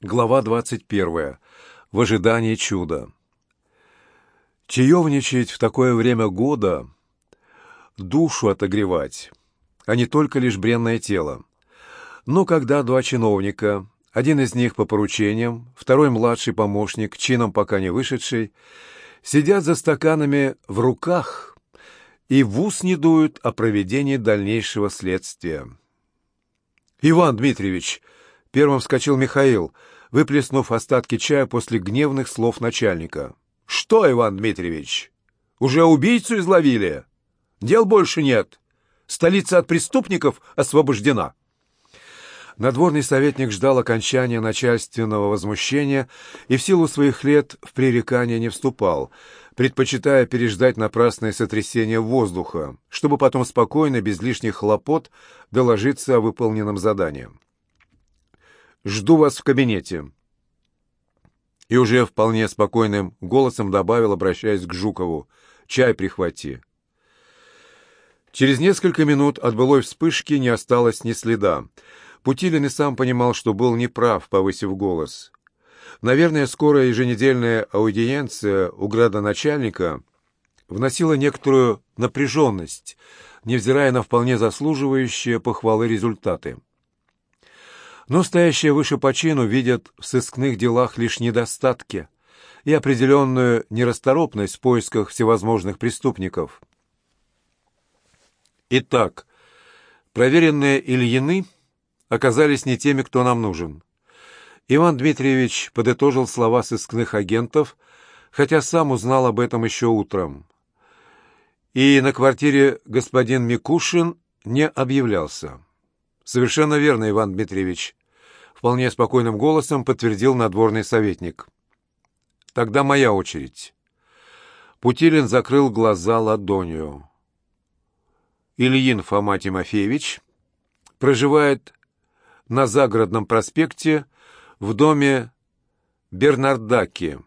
Глава 21. В ожидании чуда. Чаевничать в такое время года — душу отогревать, а не только лишь бренное тело. Но когда два чиновника, один из них по поручениям, второй младший помощник, чином пока не вышедший, сидят за стаканами в руках и в ус не дуют о проведении дальнейшего следствия. «Иван Дмитриевич!» — первым вскочил Михаил — выплеснув остатки чая после гневных слов начальника. «Что, Иван Дмитриевич, уже убийцу изловили? Дел больше нет. Столица от преступников освобождена». Надворный советник ждал окончания начальственного возмущения и в силу своих лет в пререкание не вступал, предпочитая переждать напрасное сотрясение воздуха, чтобы потом спокойно, без лишних хлопот, доложиться о выполненном задании. Жду вас в кабинете». И уже вполне спокойным голосом добавил, обращаясь к Жукову, «Чай прихвати». Через несколько минут от былой вспышки не осталось ни следа. Путилин и сам понимал, что был неправ, повысив голос. Наверное, скорая еженедельная аудиенция у градоначальника вносила некоторую напряженность, невзирая на вполне заслуживающие похвалы результаты но стоящие выше по чину видят в сыскных делах лишь недостатки и определенную нерасторопность в поисках всевозможных преступников. Итак, проверенные Ильины оказались не теми, кто нам нужен. Иван Дмитриевич подытожил слова сыскных агентов, хотя сам узнал об этом еще утром. И на квартире господин Микушин не объявлялся. «Совершенно верно, Иван Дмитриевич», — вполне спокойным голосом подтвердил надворный советник. «Тогда моя очередь». Путилин закрыл глаза ладонью. Ильин Фома Тимофеевич проживает на загородном проспекте в доме Бернардаки.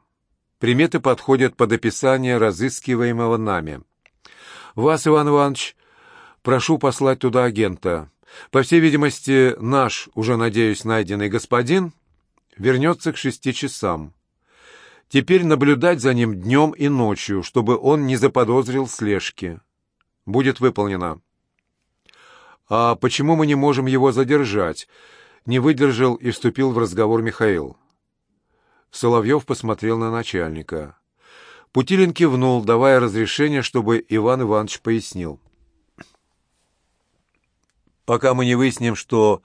Приметы подходят под описание разыскиваемого нами. Вас, Иван Иванович, прошу послать туда агента. По всей видимости, наш, уже, надеюсь, найденный господин вернется к шести часам. Теперь наблюдать за ним днем и ночью, чтобы он не заподозрил слежки. Будет выполнено. «А почему мы не можем его задержать?» Не выдержал и вступил в разговор Михаил. Соловьев посмотрел на начальника. Путилин кивнул, давая разрешение, чтобы Иван Иванович пояснил. Пока мы не выясним, что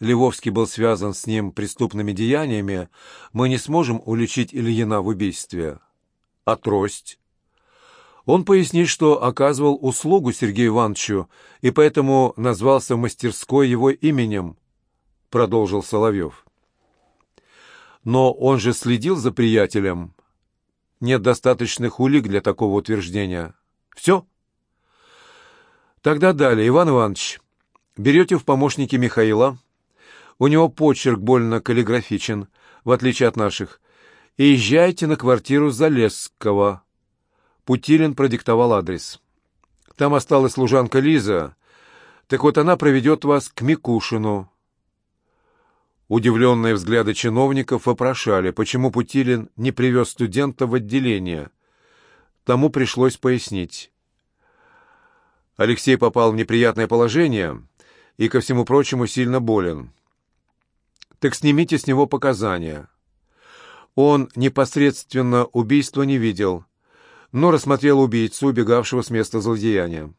Львовский был связан с ним преступными деяниями, мы не сможем уличить Ильина в убийстве. А трость? Он пояснит, что оказывал услугу Сергею Ивановичу и поэтому назвался в мастерской его именем, продолжил Соловьев. Но он же следил за приятелем. Нет достаточных улик для такого утверждения. Все? Тогда далее, Иван Иванович. Берете в помощники Михаила, у него почерк больно каллиграфичен, в отличие от наших, и езжайте на квартиру Залесского. Путилин продиктовал адрес. Там осталась служанка Лиза, так вот она проведет вас к Микушину. Удивленные взгляды чиновников вопрошали, почему Путилин не привез студента в отделение. Тому пришлось пояснить. Алексей попал в неприятное положение и, ко всему прочему, сильно болен. Так снимите с него показания. Он непосредственно убийства не видел, но рассмотрел убийцу, убегавшего с места злодеяния.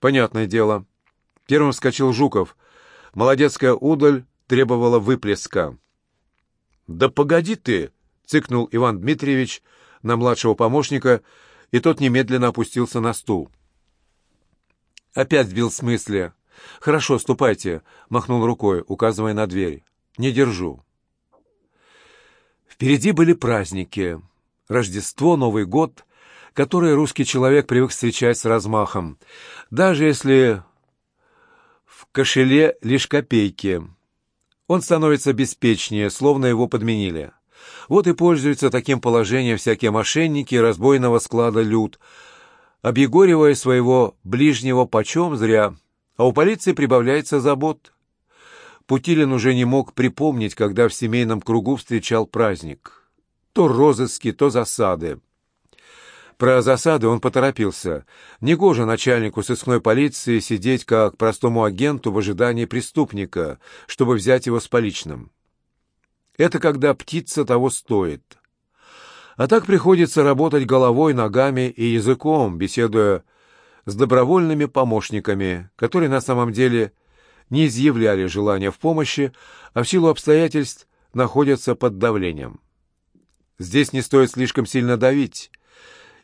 Понятное дело. Первым вскочил Жуков. Молодецкая удаль требовала выплеска. «Да погоди ты!» — цыкнул Иван Дмитриевич на младшего помощника, и тот немедленно опустился на стул. Опять сбил с мысли. «Хорошо, ступайте», — махнул рукой, указывая на дверь. «Не держу». Впереди были праздники. Рождество, Новый год, которые русский человек привык встречать с размахом, даже если в кошеле лишь копейки. Он становится беспечнее, словно его подменили. Вот и пользуются таким положением всякие мошенники разбойного склада люд, объегоривая своего ближнего почем зря — а у полиции прибавляется забот. Путилин уже не мог припомнить, когда в семейном кругу встречал праздник. То розыски, то засады. Про засады он поторопился. Негоже начальнику сыскной полиции сидеть как простому агенту в языдании преступника, чтобы взять его с поличным. Это когда птица того стоит. А так приходится работать головой, ногами и языком, беседуя с добровольными помощниками, которые на самом деле не изъявляли желания в помощи, а в силу обстоятельств находятся под давлением. Здесь не стоит слишком сильно давить,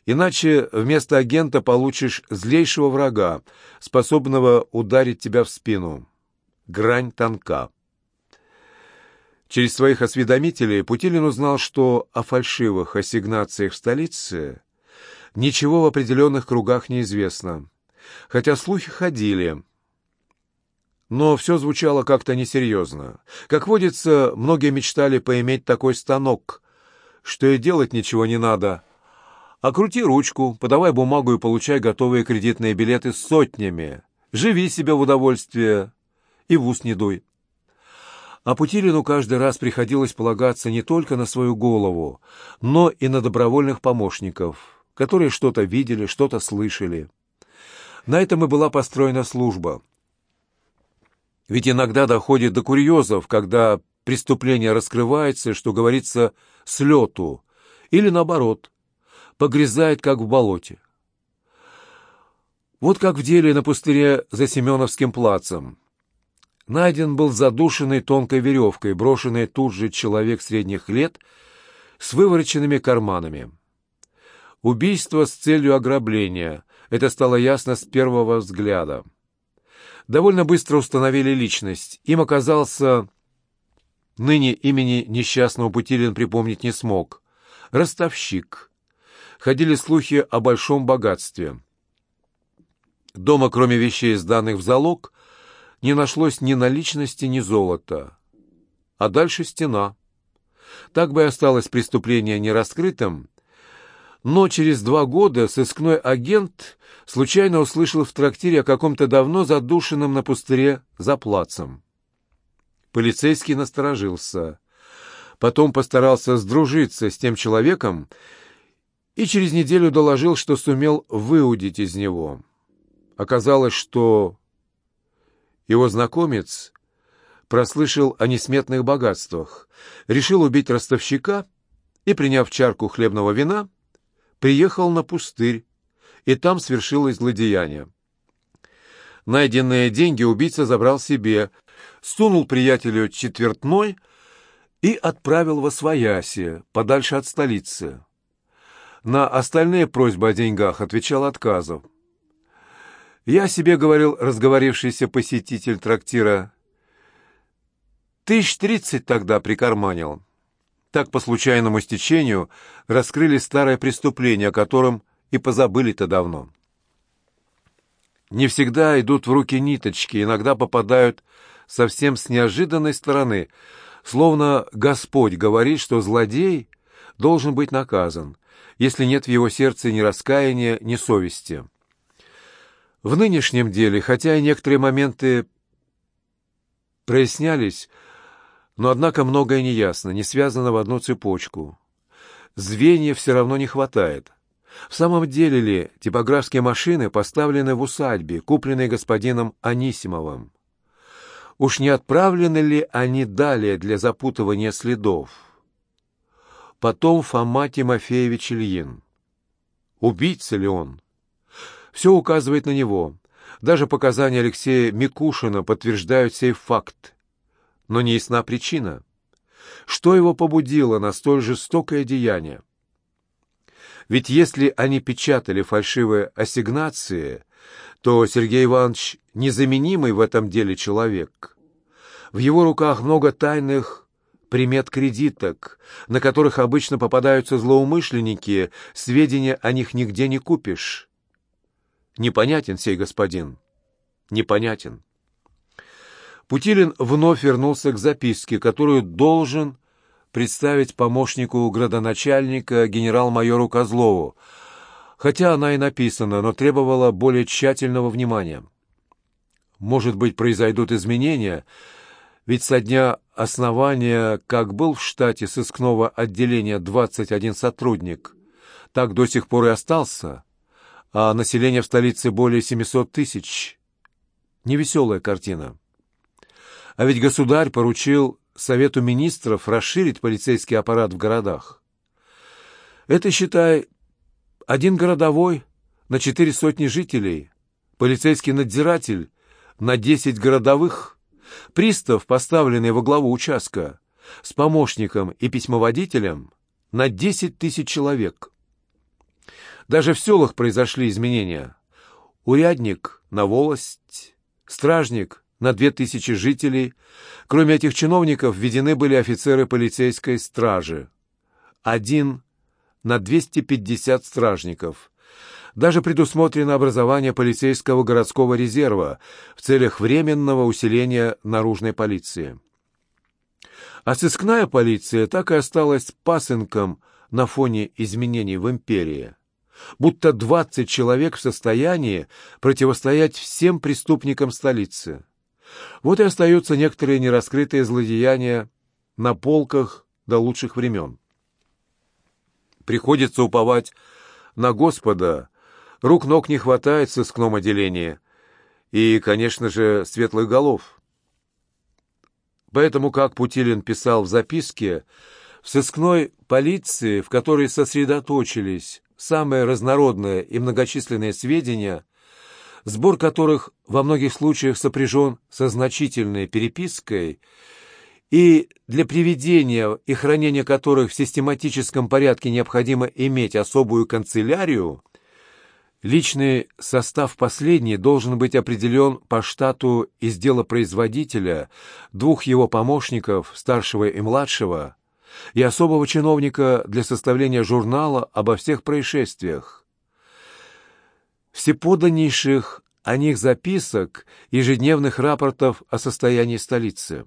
иначе вместо агента получишь злейшего врага, способного ударить тебя в спину. Грань тонка. Через своих осведомителей Путилин узнал, что о фальшивых ассигнациях в столице ничего в определенных кругах не известно, хотя слухи ходили. Но все звучало как-то несерьезно. Как водится, многие мечтали поиметь такой станок, что и делать ничего не надо. А крути ручку, подавай бумагу и получай готовые кредитные билеты сотнями. Живи себе в удовольствие и в ус не дуй. А Путилину каждый раз приходилось полагаться не только на свою голову, но и на добровольных помощников, которые что-то видели, что-то слышали. На этом и была построена служба. Ведь иногда доходит до курьезов, когда преступление раскрывается, что говорится, с лету, или наоборот, погрязает, как в болоте. Вот как в деле на пустыре за Семеновским плацем. Найден был задушенный тонкой веревкой, брошенный тут же человек средних лет с вывороченными карманами. Убийство с целью ограбления. Это стало ясно с первого взгляда. Довольно быстро установили личность. Им оказался... Ныне имени несчастного Путилин припомнить не смог. Ростовщик. Ходили слухи о большом богатстве. Дома, кроме вещей, сданных в залог, не нашлось ни наличности, ни золота. А дальше стена. Так бы и осталось преступление нераскрытым, но через два года сыскной агент случайно услышал в трактире о каком-то давно задушенном на пустыре за плацем. Полицейский насторожился. Потом постарался сдружиться с тем человеком и через неделю доложил, что сумел выудить из него. Оказалось, что его знакомец прослышал о несметных богатствах, решил убить ростовщика и, приняв чарку хлебного вина, приехал на пустырь, и там свершилось злодеяние. Найденные деньги убийца забрал себе, сунул приятелю четвертной и отправил во свояси, подальше от столицы. На остальные просьбы о деньгах отвечал отказом. Я себе говорил разговорившийся посетитель трактира. Тысяч тридцать тогда прикарманил. Так, по случайному стечению, раскрыли старое преступление, о котором и позабыли-то давно. Не всегда идут в руки ниточки, иногда попадают совсем с неожиданной стороны, словно Господь говорит, что злодей должен быть наказан, если нет в его сердце ни раскаяния, ни совести. В нынешнем деле, хотя и некоторые моменты прояснялись, но, однако, многое неясно, не связано в одну цепочку. Звеньев все равно не хватает. В самом деле ли типографские машины поставлены в усадьбе, купленной господином Анисимовым? Уж не отправлены ли они далее для запутывания следов? Потом Фома Тимофеевич Ильин. Убийца ли он? Все указывает на него. Даже показания Алексея Микушина подтверждают сей факт. Но не ясна причина. Что его побудило на столь жестокое деяние? Ведь если они печатали фальшивые ассигнации, то Сергей Иванович незаменимый в этом деле человек. В его руках много тайных примет кредиток, на которых обычно попадаются злоумышленники, сведения о них нигде не купишь. Непонятен сей господин. Непонятен. Путилин вновь вернулся к записке, которую должен представить помощнику градоначальника генерал-майору Козлову, хотя она и написана, но требовала более тщательного внимания. Может быть, произойдут изменения, ведь со дня основания, как был в штате сыскного отделения 21 сотрудник, так до сих пор и остался, а население в столице более 700 тысяч. Невеселая картина. А ведь государь поручил Совету министров расширить полицейский аппарат в городах. Это, считай, один городовой на четыре сотни жителей, полицейский надзиратель на десять городовых, пристав, поставленный во главу участка, с помощником и письмоводителем на десять тысяч человек. Даже в селах произошли изменения. Урядник на волость, стражник на две тысячи жителей. Кроме этих чиновников введены были офицеры полицейской стражи. Один на 250 стражников. Даже предусмотрено образование полицейского городского резерва в целях временного усиления наружной полиции. А сыскная полиция так и осталась пасынком на фоне изменений в империи. Будто 20 человек в состоянии противостоять всем преступникам столицы. Вот и остаются некоторые нераскрытые злодеяния на полках до лучших времен. Приходится уповать на Господа, рук-ног не хватает в сыскном отделении, и, конечно же, светлых голов. Поэтому, как Путилин писал в записке, в сыскной полиции, в которой сосредоточились самые разнородные и многочисленные сведения, сбор которых во многих случаях сопряжен со значительной перепиской, и для приведения и хранения которых в систематическом порядке необходимо иметь особую канцелярию, личный состав последней должен быть определен по штату из дела производителя, двух его помощников, старшего и младшего, и особого чиновника для составления журнала обо всех происшествиях. Всеподаннейших о них записок, ежедневных рапортов о состоянии столицы.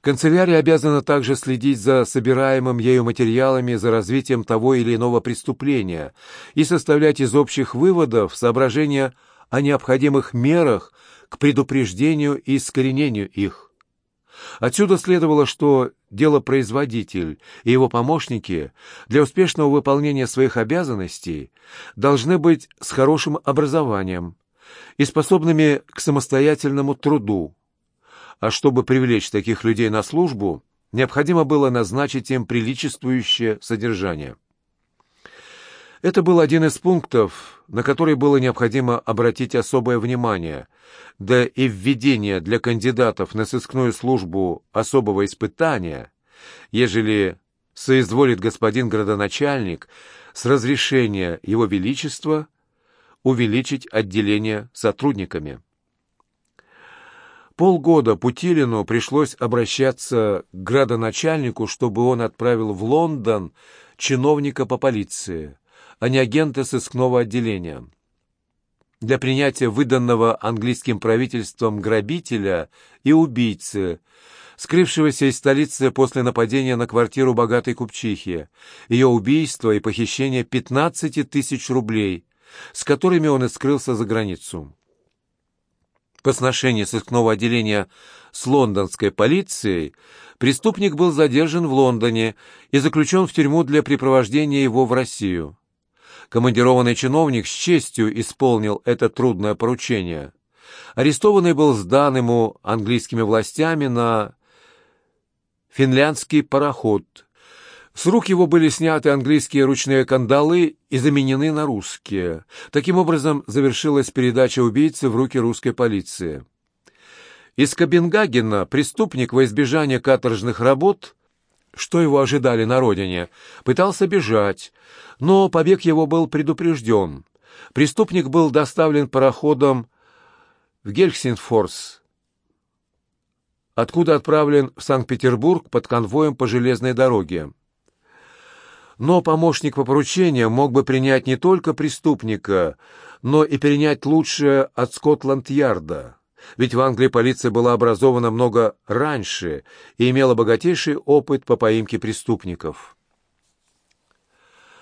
Канцелярия обязана также следить за собираемым ею материалами за развитием того или иного преступления и составлять из общих выводов соображения о необходимых мерах к предупреждению и искоренению их. Отсюда следовало, что делопроизводитель и его помощники для успешного выполнения своих обязанностей должны быть с хорошим образованием и способными к самостоятельному труду, а чтобы привлечь таких людей на службу, необходимо было назначить им приличествующее содержание. Это был один из пунктов, на который было необходимо обратить особое внимание, да и введение для кандидатов на сыскную службу особого испытания, ежели соизволит господин градоначальник с разрешения его величества увеличить отделение сотрудниками. Полгода Путилину пришлось обращаться к градоначальнику, чтобы он отправил в Лондон чиновника по полиции, а не агента сыскного отделения. Для принятия выданного английским правительством грабителя и убийцы, скрывшегося из столицы после нападения на квартиру богатой купчихи, ее убийства и похищения 15 тысяч рублей, с которыми он и скрылся за границу по сношению сыскного отделения с лондонской полицией, преступник был задержан в Лондоне и заключен в тюрьму для припровождения его в Россию. Командированный чиновник с честью исполнил это трудное поручение. Арестованный был сдан ему английскими властями на финляндский пароход, с рук его были сняты английские ручные кандалы и заменены на русские. Таким образом, завершилась передача убийцы в руки русской полиции. Из Копенгагена преступник во избежание каторжных работ, что его ожидали на родине, пытался бежать, но побег его был предупрежден. Преступник был доставлен пароходом в Гельсинфорс, откуда отправлен в Санкт-Петербург под конвоем по железной дороге. Но помощник по поручениям мог бы принять не только преступника, но и перенять лучшее от Скотланд-Ярда. Ведь в Англии полиция была образована много раньше и имела богатейший опыт по поимке преступников.